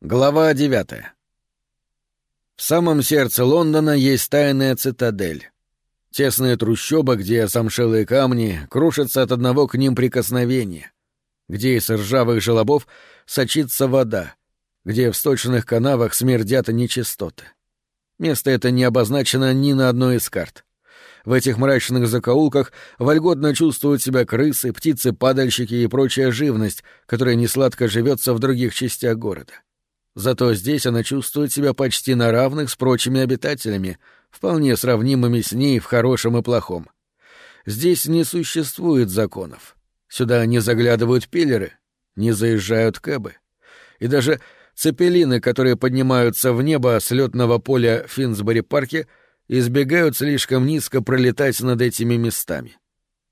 Глава девятая. В самом сердце Лондона есть тайная цитадель. Тесные трущобы, где замшелые камни крушатся от одного к ним прикосновения, где из ржавых желобов сочится вода, где в сточных канавах смердят нечистоты. Место это не обозначено ни на одной из карт. В этих мрачных закоулках вольготно чувствуют себя крысы, птицы-падальщики и прочая живность, которая несладко живется в других частях города. Зато здесь она чувствует себя почти на равных с прочими обитателями, вполне сравнимыми с ней в хорошем и плохом. Здесь не существует законов. Сюда не заглядывают пиллеры, не заезжают кэбы. И даже цепелины, которые поднимаются в небо с летного поля Финсбери-парке, избегают слишком низко пролетать над этими местами.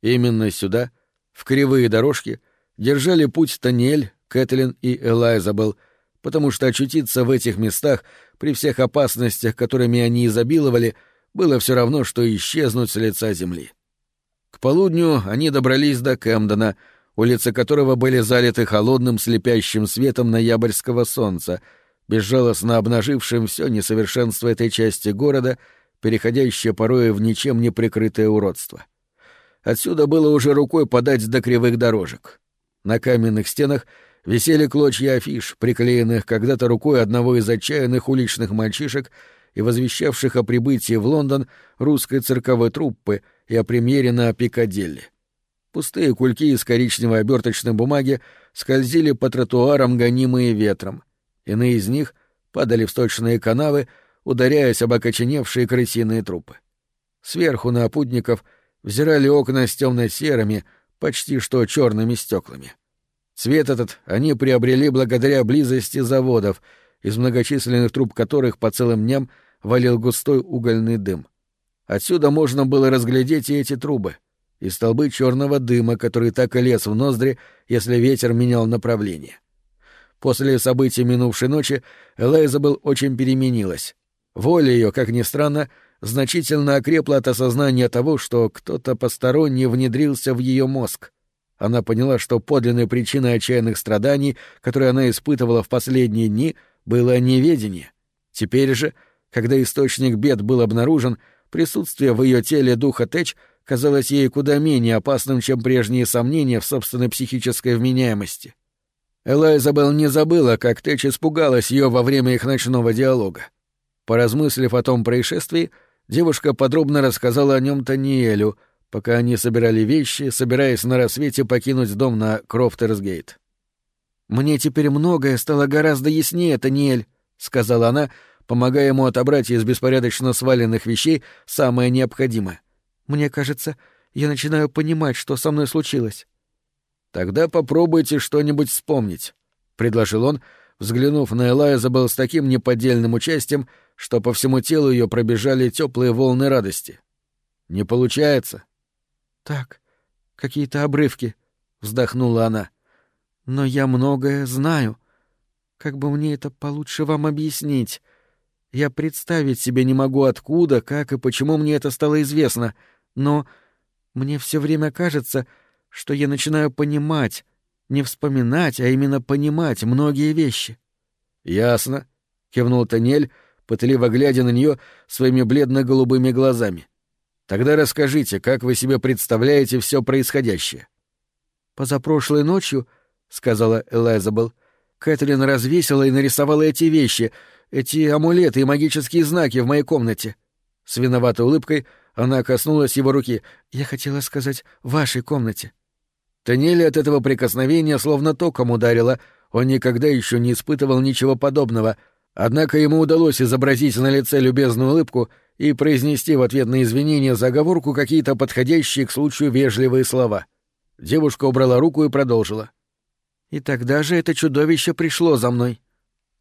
Именно сюда, в кривые дорожки, держали путь Таниэль, Кэтлин и Элайзабел, потому что очутиться в этих местах при всех опасностях, которыми они изобиловали, было все равно, что исчезнуть с лица земли. К полудню они добрались до Кэмдена, улицы которого были залиты холодным слепящим светом ноябрьского солнца, безжалостно обнажившим все несовершенство этой части города — переходящее порой в ничем не прикрытое уродство. Отсюда было уже рукой подать до кривых дорожек. На каменных стенах висели клочья афиш, приклеенных когда-то рукой одного из отчаянных уличных мальчишек и возвещавших о прибытии в Лондон русской цирковой труппы и о премьере на Пикадилли. Пустые кульки из коричневой оберточной бумаги скользили по тротуарам, гонимые ветром. Иные из них падали в сточные канавы, ударяясь об окоченевшие крысиные трупы. Сверху на опутников взирали окна с темно-серыми, почти что черными стеклами. Цвет этот они приобрели благодаря близости заводов, из многочисленных труб которых по целым дням валил густой угольный дым. Отсюда можно было разглядеть и эти трубы, и столбы черного дыма, который так и лез в ноздри, если ветер менял направление. После событий минувшей ночи Элайзабел очень переменилась. Воля ее, как ни странно, значительно окрепла от осознания того, что кто-то посторонний внедрился в ее мозг. Она поняла, что подлинной причиной отчаянных страданий, которые она испытывала в последние дни, было неведение. Теперь же, когда источник бед был обнаружен, присутствие в ее теле духа Тэч казалось ей куда менее опасным, чем прежние сомнения в собственной психической вменяемости. Элайзабел не забыла, как Тэч испугалась ее во время их ночного диалога. Поразмыслив о том происшествии, девушка подробно рассказала о нем Таниэлю, пока они собирали вещи, собираясь на рассвете покинуть дом на Крофтерсгейт. «Мне теперь многое стало гораздо яснее, Таниэль», — сказала она, помогая ему отобрать из беспорядочно сваленных вещей самое необходимое. «Мне кажется, я начинаю понимать, что со мной случилось». «Тогда попробуйте что-нибудь вспомнить», — предложил он, взглянув на Элайзабел с таким неподдельным участием, что по всему телу ее пробежали теплые волны радости. «Не получается?» «Так, какие-то обрывки», — вздохнула она. «Но я многое знаю. Как бы мне это получше вам объяснить? Я представить себе не могу, откуда, как и почему мне это стало известно, но мне все время кажется, что я начинаю понимать, не вспоминать, а именно понимать многие вещи». «Ясно», — кивнул Танель, — пытливо глядя на нее своими бледно-голубыми глазами. «Тогда расскажите, как вы себе представляете все происходящее?» «Позапрошлой ночью», — сказала Элайзабел, — «Кэтрин развесила и нарисовала эти вещи, эти амулеты и магические знаки в моей комнате». С виноватой улыбкой она коснулась его руки. «Я хотела сказать, в вашей комнате». Танели от этого прикосновения словно током ударила. Он никогда еще не испытывал ничего подобного — Однако ему удалось изобразить на лице любезную улыбку и произнести в ответ на извинения за оговорку какие-то подходящие к случаю вежливые слова. Девушка убрала руку и продолжила. «И тогда же это чудовище пришло за мной».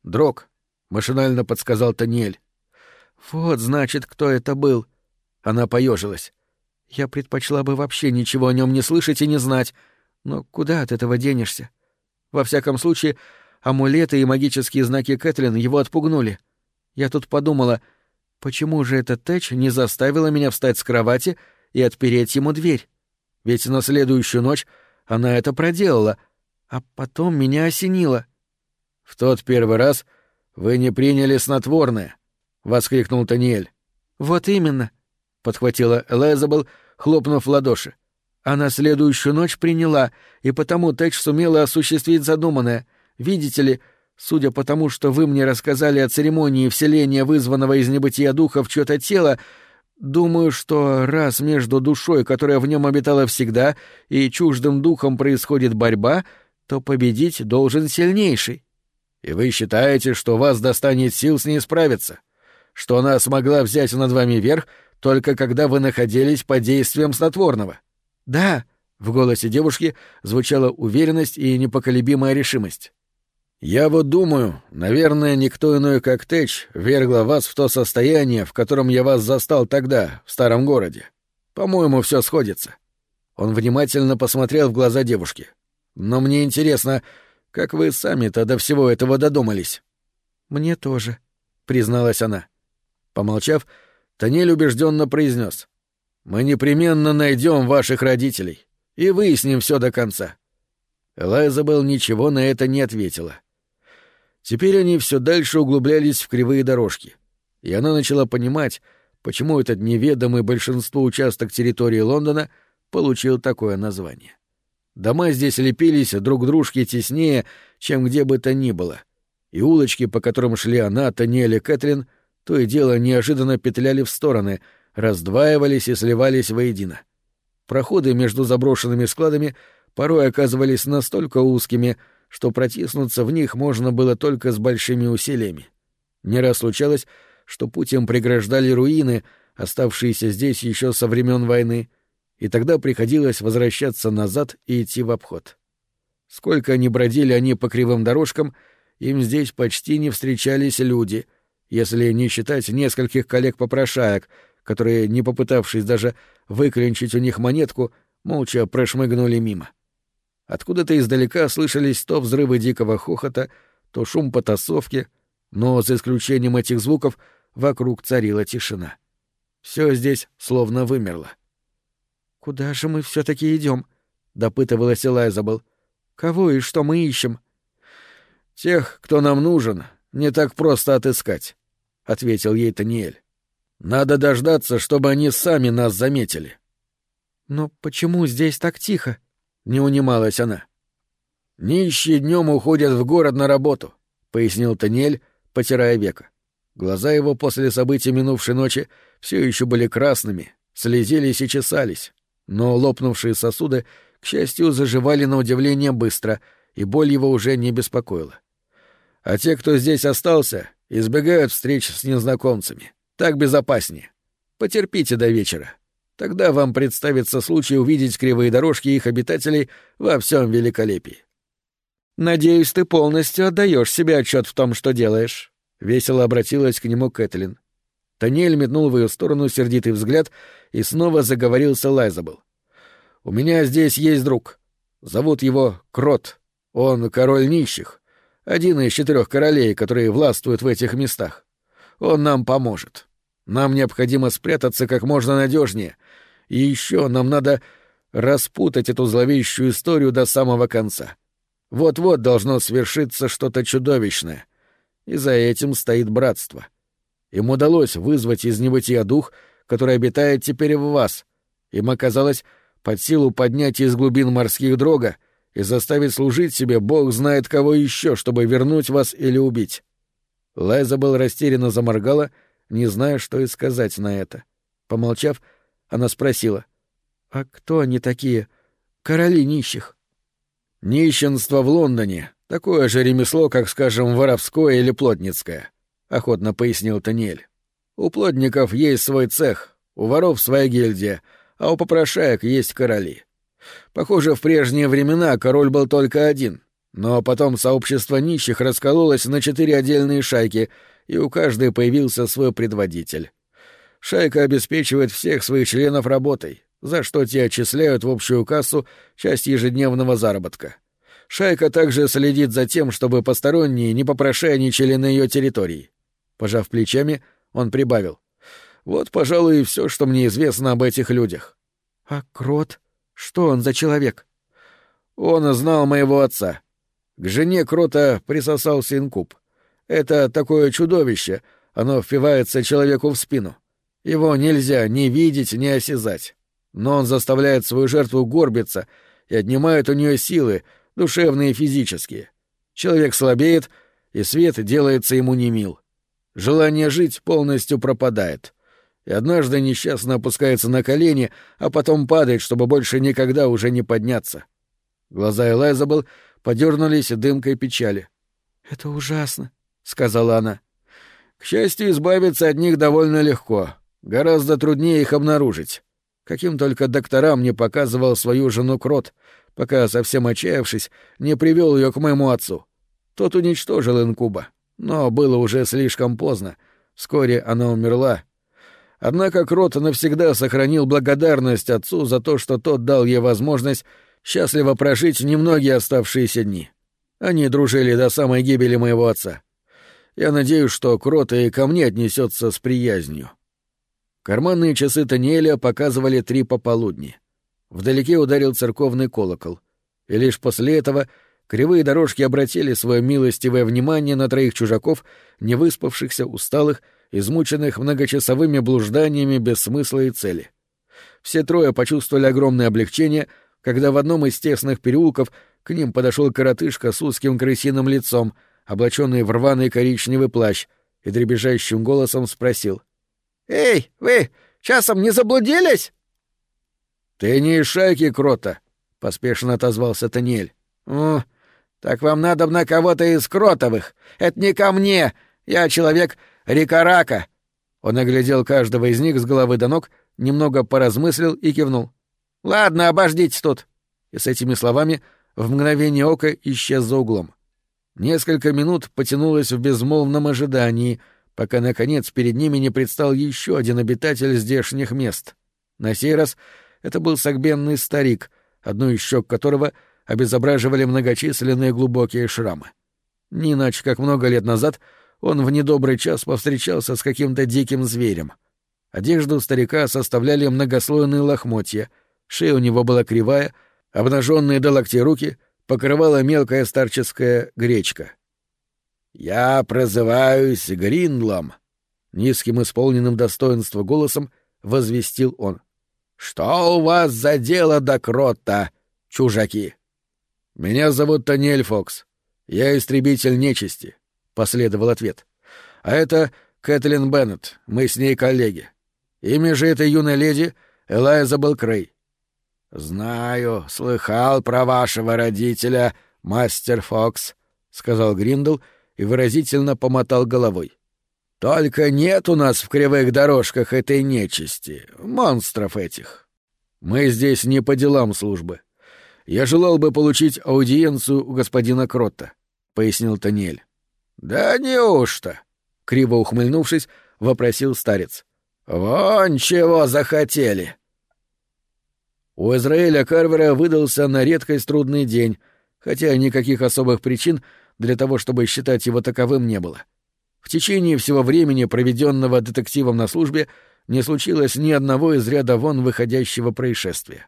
«Дрог», — машинально подсказал Таниэль. «Вот, значит, кто это был». Она поежилась. «Я предпочла бы вообще ничего о нем не слышать и не знать. Но куда от этого денешься? Во всяком случае, Амулеты и магические знаки Кэтлин его отпугнули. Я тут подумала, почему же эта Тэч не заставила меня встать с кровати и отпереть ему дверь? Ведь на следующую ночь она это проделала, а потом меня осенило. В тот первый раз вы не приняли снотворное, воскликнул Таниэль. Вот именно, подхватила Элизабел, хлопнув в ладоши. А на следующую ночь приняла, и потому Тэч сумела осуществить задуманное. Видите ли, судя по тому, что вы мне рассказали о церемонии вселения вызванного из небытия духа в чьё-то тело, думаю, что раз между душой, которая в нем обитала всегда, и чуждым духом происходит борьба, то победить должен сильнейший. И вы считаете, что вас достанет сил с ней справиться? Что она смогла взять над вами верх только когда вы находились под действием снотворного? «Да», — в голосе девушки звучала уверенность и непоколебимая решимость. «Я вот думаю, наверное, никто иной, как Тэч, вергла вас в то состояние, в котором я вас застал тогда, в старом городе. По-моему, все сходится». Он внимательно посмотрел в глаза девушки. «Но мне интересно, как вы сами-то до всего этого додумались?» «Мне тоже», — призналась она. Помолчав, Танель убежденно произнес: мы непременно найдем ваших родителей и выясним все до конца. Элайзабел ничего на это не ответила. Теперь они все дальше углублялись в кривые дорожки, и она начала понимать, почему этот неведомый большинству участок территории Лондона получил такое название. Дома здесь лепились друг к дружке теснее, чем где бы то ни было, и улочки, по которым шли она, Таниэль и Кэтрин, то и дело неожиданно петляли в стороны — раздваивались и сливались воедино. Проходы между заброшенными складами порой оказывались настолько узкими, что протиснуться в них можно было только с большими усилиями. Не раз случалось, что путь им преграждали руины, оставшиеся здесь еще со времен войны, и тогда приходилось возвращаться назад и идти в обход. Сколько ни бродили они по кривым дорожкам, им здесь почти не встречались люди, если не считать нескольких коллег-попрошаек, которые, не попытавшись даже выклинчить у них монетку, молча прошмыгнули мимо. Откуда-то издалека слышались то взрывы дикого хохота, то шум потасовки, но, за исключением этих звуков, вокруг царила тишина. Все здесь словно вымерло. «Куда же мы все таки идем? допытывалась Элайзабел. «Кого и что мы ищем?» «Тех, кто нам нужен, не так просто отыскать», — ответил ей Таниэль. Надо дождаться, чтобы они сами нас заметили. Но почему здесь так тихо? Не унималась она. Нищие днем уходят в город на работу, пояснил Танель, потирая века. Глаза его после событий минувшей ночи все еще были красными, слезились и чесались, но лопнувшие сосуды, к счастью, заживали на удивление быстро, и боль его уже не беспокоила. А те, кто здесь остался, избегают встреч с незнакомцами. Так безопаснее. Потерпите до вечера. Тогда вам представится случай увидеть кривые дорожки их обитателей во всем великолепии. Надеюсь, ты полностью отдаешь себе отчет в том, что делаешь. Весело обратилась к нему Кэтлин. Таниэль метнул в ее сторону сердитый взгляд и снова заговорил с Элайзабл. «У меня здесь есть друг. Зовут его Крот. Он король нищих. Один из четырех королей, которые властвуют в этих местах. Он нам поможет. Нам необходимо спрятаться как можно надежнее. И еще нам надо распутать эту зловещую историю до самого конца. Вот-вот должно свершиться что-то чудовищное. И за этим стоит братство. Им удалось вызвать из небытия дух, который обитает теперь в вас. Им оказалось под силу поднять из глубин морских дрога и заставить служить себе бог знает кого еще, чтобы вернуть вас или убить. Лайзабел растерянно заморгала, не зная, что и сказать на это. Помолчав, она спросила. «А кто они такие? Короли нищих?» «Нищенство в Лондоне — такое же ремесло, как, скажем, воровское или плотницкое», — охотно пояснил Таниэль. «У плотников есть свой цех, у воров своя гильдия, а у попрошаек есть короли. Похоже, в прежние времена король был только один, но потом сообщество нищих раскололось на четыре отдельные шайки, и у каждой появился свой предводитель. Шайка обеспечивает всех своих членов работой, за что те отчисляют в общую кассу часть ежедневного заработка. Шайка также следит за тем, чтобы посторонние не попрошайничали на ее территории. Пожав плечами, он прибавил. «Вот, пожалуй, и все, что мне известно об этих людях». «А Крот? Что он за человек?» «Он знал моего отца. К жене Крота присосался инкуб. Это такое чудовище, оно впивается человеку в спину. Его нельзя ни видеть, ни осязать. Но он заставляет свою жертву горбиться и отнимает у нее силы, душевные и физические. Человек слабеет, и свет делается ему немил. Желание жить полностью пропадает. И однажды несчастно опускается на колени, а потом падает, чтобы больше никогда уже не подняться. Глаза Элайзабел подернулись дымкой печали. — Это ужасно, — сказала она. — К счастью, избавиться от них довольно легко. Гораздо труднее их обнаружить. Каким только докторам не показывал свою жену Крот, пока, совсем отчаявшись, не привел ее к моему отцу. Тот уничтожил инкуба, но было уже слишком поздно. Вскоре она умерла. Однако Крот навсегда сохранил благодарность отцу за то, что тот дал ей возможность счастливо прожить немногие оставшиеся дни. Они дружили до самой гибели моего отца. Я надеюсь, что Крот и ко мне отнесется с приязнью. Карманные часы Таниэля показывали три пополудни. Вдалеке ударил церковный колокол. И лишь после этого кривые дорожки обратили свое милостивое внимание на троих чужаков, невыспавшихся, усталых, измученных многочасовыми блужданиями без смысла и цели. Все трое почувствовали огромное облегчение, когда в одном из тесных переулков к ним подошел коротышка с узким крысиным лицом, облаченный в рваный коричневый плащ, и дребезжащим голосом спросил. «Эй, вы часом не заблудились?» «Ты не из шайки, Крота», — поспешно отозвался Таниэль. «О, так вам надо на кого-то из Кротовых. Это не ко мне. Я человек Рикарака». Он оглядел каждого из них с головы до ног, немного поразмыслил и кивнул. «Ладно, обождите тут». И с этими словами в мгновение ока исчез за углом. Несколько минут потянулось в безмолвном ожидании, пока, наконец, перед ними не предстал еще один обитатель здешних мест. На сей раз это был согбенный старик, одну из щек которого обезображивали многочисленные глубокие шрамы. Не иначе, как много лет назад, он в недобрый час повстречался с каким-то диким зверем. Одежду старика составляли многослойные лохмотья, шея у него была кривая, обнаженные до локтей руки покрывала мелкая старческая гречка. «Я прозываюсь Гриндлом», — низким исполненным достоинства голосом возвестил он. «Что у вас за дело до крота, чужаки?» «Меня зовут Таниэль Фокс. Я истребитель нечисти», — последовал ответ. «А это Кэтлин Беннет, мы с ней коллеги. Имя же этой юной леди — Элайзабел Крей». «Знаю, слыхал про вашего родителя, мастер Фокс», — сказал Гриндл и выразительно помотал головой. Только нет у нас в кривых дорожках этой нечисти, монстров этих. Мы здесь не по делам службы. Я желал бы получить аудиенцию у господина Кротта, пояснил Таниэль. Да неужто? Криво ухмыльнувшись, вопросил старец. Вон чего захотели. У Израиля Карвера выдался на редкость трудный день, хотя никаких особых причин для того, чтобы считать его таковым, не было. — в течение всего времени, проведенного детективом на службе, не случилось ни одного из ряда вон выходящего происшествия.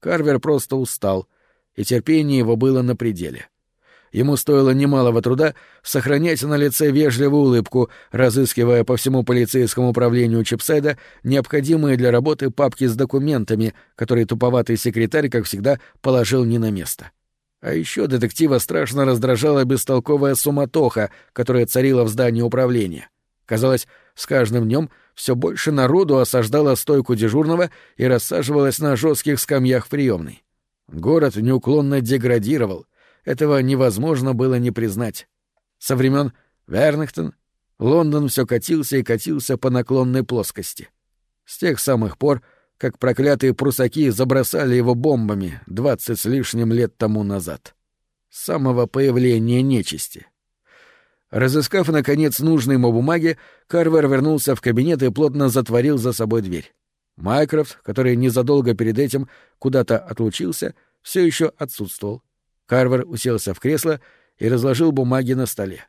Карвер просто устал, и терпение его было на пределе. Ему стоило немалого труда сохранять на лице вежливую улыбку, разыскивая по всему полицейскому управлению Чипсайда необходимые для работы папки с документами, которые туповатый секретарь, как всегда, положил не на место. А еще детектива страшно раздражала бестолковая суматоха, которая царила в здании управления. Казалось, с каждым днем все больше народу осаждало стойку дежурного и рассаживалось на жестких скамьях приемной. Город неуклонно деградировал. Этого невозможно было не признать. Со времен Вернихтон Лондон все катился и катился по наклонной плоскости. С тех самых пор как проклятые прусаки забросали его бомбами двадцать с лишним лет тому назад. С самого появления нечисти. Разыскав, наконец, нужные ему бумаги, Карвер вернулся в кабинет и плотно затворил за собой дверь. Майкрофт, который незадолго перед этим куда-то отлучился, все еще отсутствовал. Карвер уселся в кресло и разложил бумаги на столе.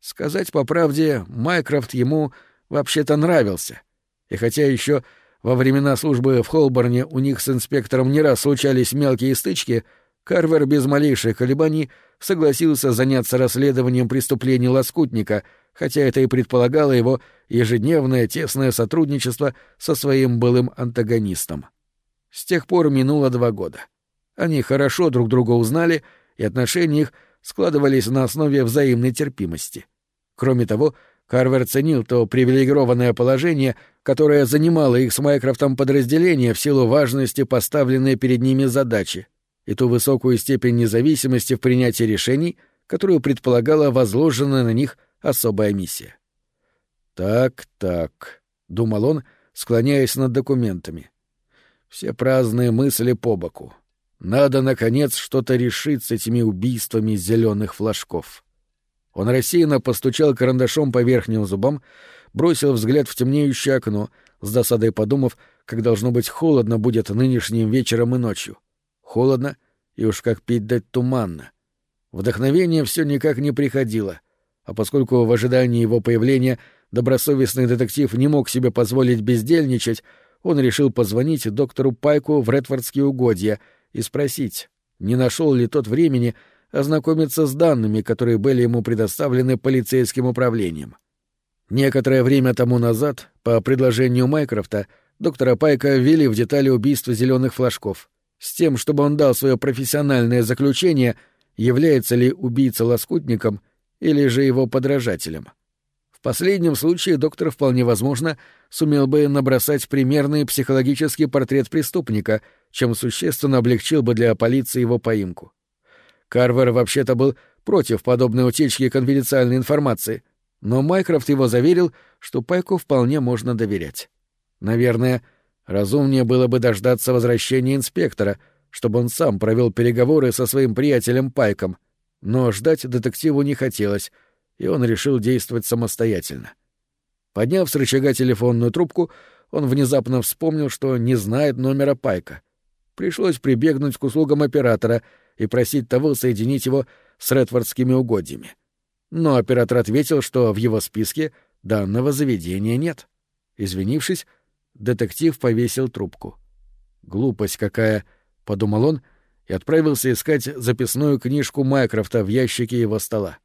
Сказать по правде, Майкрофт ему вообще-то нравился. И хотя еще во времена службы в Холборне у них с инспектором не раз случались мелкие стычки, Карвер без малейших колебаний согласился заняться расследованием преступлений лоскутника, хотя это и предполагало его ежедневное тесное сотрудничество со своим былым антагонистом. С тех пор минуло два года. Они хорошо друг друга узнали, и отношения их складывались на основе взаимной терпимости. Кроме того, Карвер ценил то привилегированное положение, которое занимало их с Майкрофтом подразделение в силу важности поставленной перед ними задачи, и ту высокую степень независимости в принятии решений, которую предполагала возложенная на них особая миссия. «Так, так», — думал он, склоняясь над документами. «Все праздные мысли по боку. Надо, наконец, что-то решить с этими убийствами зеленых флажков». Он рассеянно постучал карандашом по верхним зубам, бросил взгляд в темнеющее окно, с досадой подумав, как должно быть холодно будет нынешним вечером и ночью. Холодно и уж как пить дать туманно. Вдохновение все никак не приходило, а поскольку в ожидании его появления добросовестный детектив не мог себе позволить бездельничать, он решил позвонить доктору Пайку в Редфордские угодья и спросить, не нашел ли тот времени, ознакомиться с данными, которые были ему предоставлены полицейским управлением. Некоторое время тому назад, по предложению Майкрофта, доктора Пайка ввели в детали убийства зеленых флажков, с тем, чтобы он дал свое профессиональное заключение, является ли убийца лоскутником или же его подражателем. В последнем случае доктор вполне возможно сумел бы набросать примерный психологический портрет преступника, чем существенно облегчил бы для полиции его поимку. Карвер вообще-то был против подобной утечки конфиденциальной информации, но Майкрофт его заверил, что Пайку вполне можно доверять. Наверное, разумнее было бы дождаться возвращения инспектора, чтобы он сам провел переговоры со своим приятелем Пайком, но ждать детективу не хотелось, и он решил действовать самостоятельно. Подняв с рычага телефонную трубку, он внезапно вспомнил, что не знает номера Пайка. Пришлось прибегнуть к услугам оператора — и просить того соединить его с редфордскими угодьями. Но оператор ответил, что в его списке данного заведения нет. Извинившись, детектив повесил трубку. «Глупость какая!» — подумал он и отправился искать записную книжку Майкрофта в ящике его стола.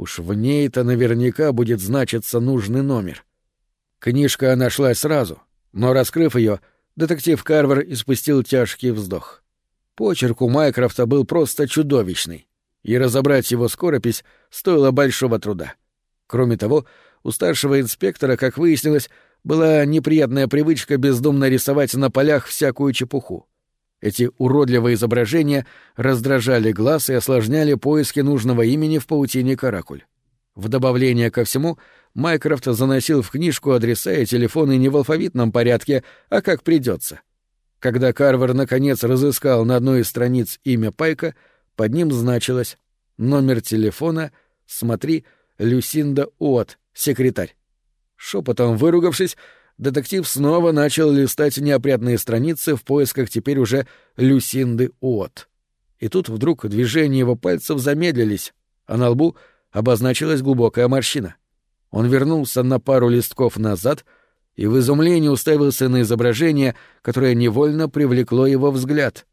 Уж в ней-то наверняка будет значиться нужный номер. Книжка нашлась сразу, но, раскрыв ее, детектив Карвер испустил тяжкий вздох. Почерк у Майкрофта был просто чудовищный, и разобрать его скоропись стоило большого труда. Кроме того, у старшего инспектора, как выяснилось, была неприятная привычка бездумно рисовать на полях всякую чепуху. Эти уродливые изображения раздражали глаз и осложняли поиски нужного имени в паутине каракуль. В добавление ко всему, Майкрофт заносил в книжку адреса и телефоны не в алфавитном порядке, а как придется. Когда Карвер наконец разыскал на одной из страниц имя Пайка, под ним значилось «Номер телефона, смотри, Люсинда Уот, секретарь». Шепотом выругавшись, детектив снова начал листать неопрятные страницы в поисках теперь уже Люсинды Уот. И тут вдруг движения его пальцев замедлились, а на лбу обозначилась глубокая морщина. Он вернулся на пару листков назад — и в изумлении уставился на изображение, которое невольно привлекло его взгляд.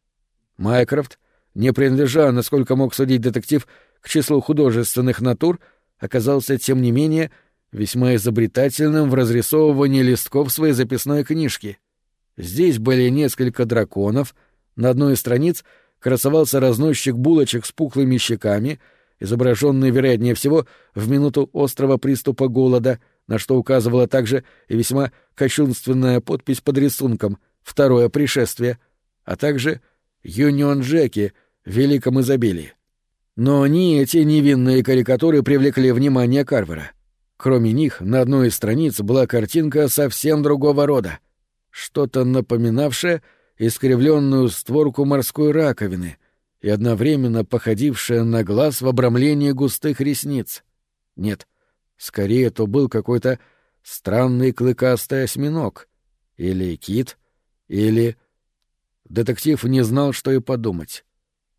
Майкрофт, не принадлежа, насколько мог судить детектив, к числу художественных натур, оказался, тем не менее, весьма изобретательным в разрисовывании листков своей записной книжки. Здесь были несколько драконов, на одной из страниц красовался разносчик булочек с пухлыми щеками, изображенный, вероятнее всего, в минуту острого приступа голода — на что указывала также и весьма кощунственная подпись под рисунком «Второе пришествие», а также «Юнион Джеки» в великом изобилии. Но ни эти невинные карикатуры привлекли внимание Карвера. Кроме них, на одной из страниц была картинка совсем другого рода. Что-то напоминавшее искривленную створку морской раковины и одновременно походившее на глаз в обрамлении густых ресниц. Нет, Скорее, то был какой-то странный клыкастый осьминог. Или кит, или... Детектив не знал, что и подумать.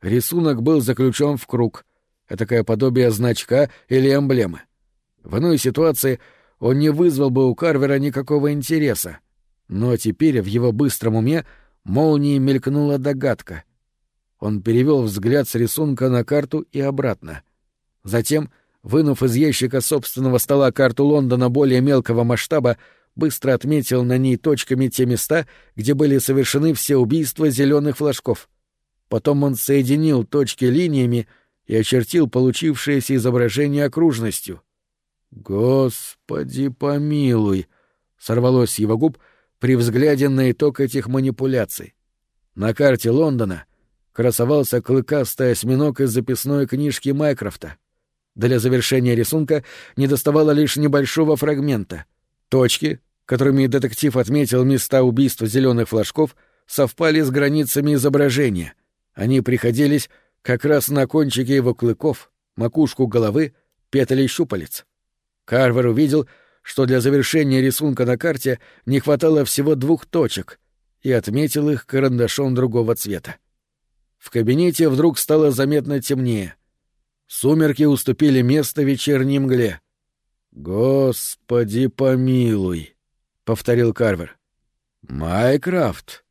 Рисунок был заключен в круг, такое подобие значка или эмблемы. В иной ситуации он не вызвал бы у Карвера никакого интереса. Но теперь в его быстром уме молнией мелькнула догадка. Он перевел взгляд с рисунка на карту и обратно. Затем, вынув из ящика собственного стола карту Лондона более мелкого масштаба, быстро отметил на ней точками те места, где были совершены все убийства зеленых флажков. Потом он соединил точки линиями и очертил получившееся изображение окружностью. «Господи помилуй!» — сорвалось его губ при взгляде на итог этих манипуляций. На карте Лондона красовался клыкастый осьминог из записной книжки Майкрофта. Для завершения рисунка недоставало лишь небольшого фрагмента. Точки, которыми детектив отметил места убийства зеленых флажков, совпали с границами изображения. Они приходились как раз на кончике его клыков, макушку головы, петли щупалец. Карвер увидел, что для завершения рисунка на карте не хватало всего двух точек, и отметил их карандашом другого цвета. В кабинете вдруг стало заметно темнее. Сумерки уступили место вечерней мгле. «Господи помилуй!» — повторил Карвер. «Майкрафт!»